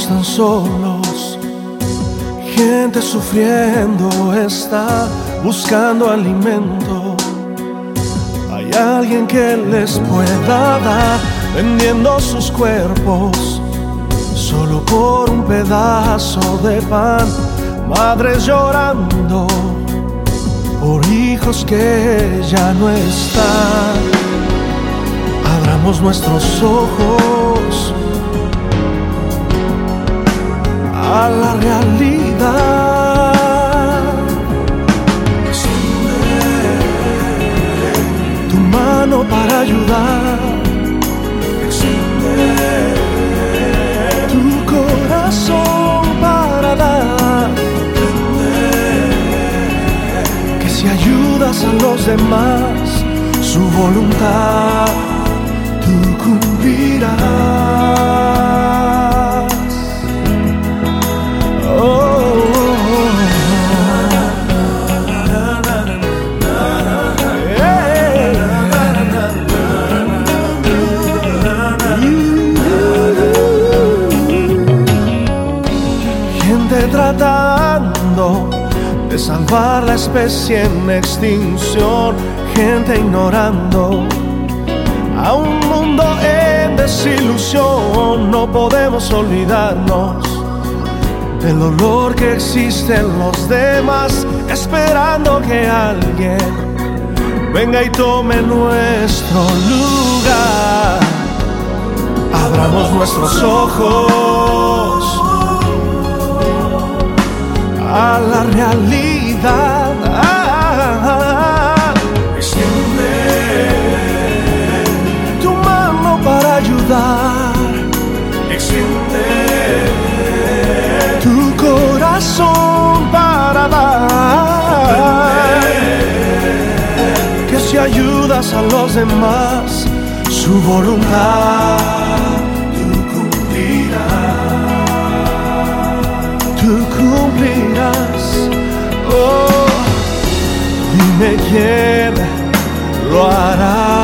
solos. Gente sufriendo está buscando alimento. Hay alguien que les pueda dar vendiendo sus cuerpos solo por un pedazo de pan. Madres llorando por hijos que ya no están. Abramos nuestros ojos a la realidad. Tu mano para ayudar. Tu corazón para dar. Que si ayudas a los demás, su voluntad tú cumplirás. Gente tratando de salvar la especie en extinción, gente ignorando a un mundo en desilusión. No podemos olvidarnos del dolor que existe en los demás, esperando que alguien venga y tome nuestro lugar. Abramos nuestros ojos la realidad. Extiende tu mano para ayudar. Extiende tu corazón para dar. Que si ayudas a los demás, su voluntad tú cumplirás. Tú cumplirás. me quiere, lo hará.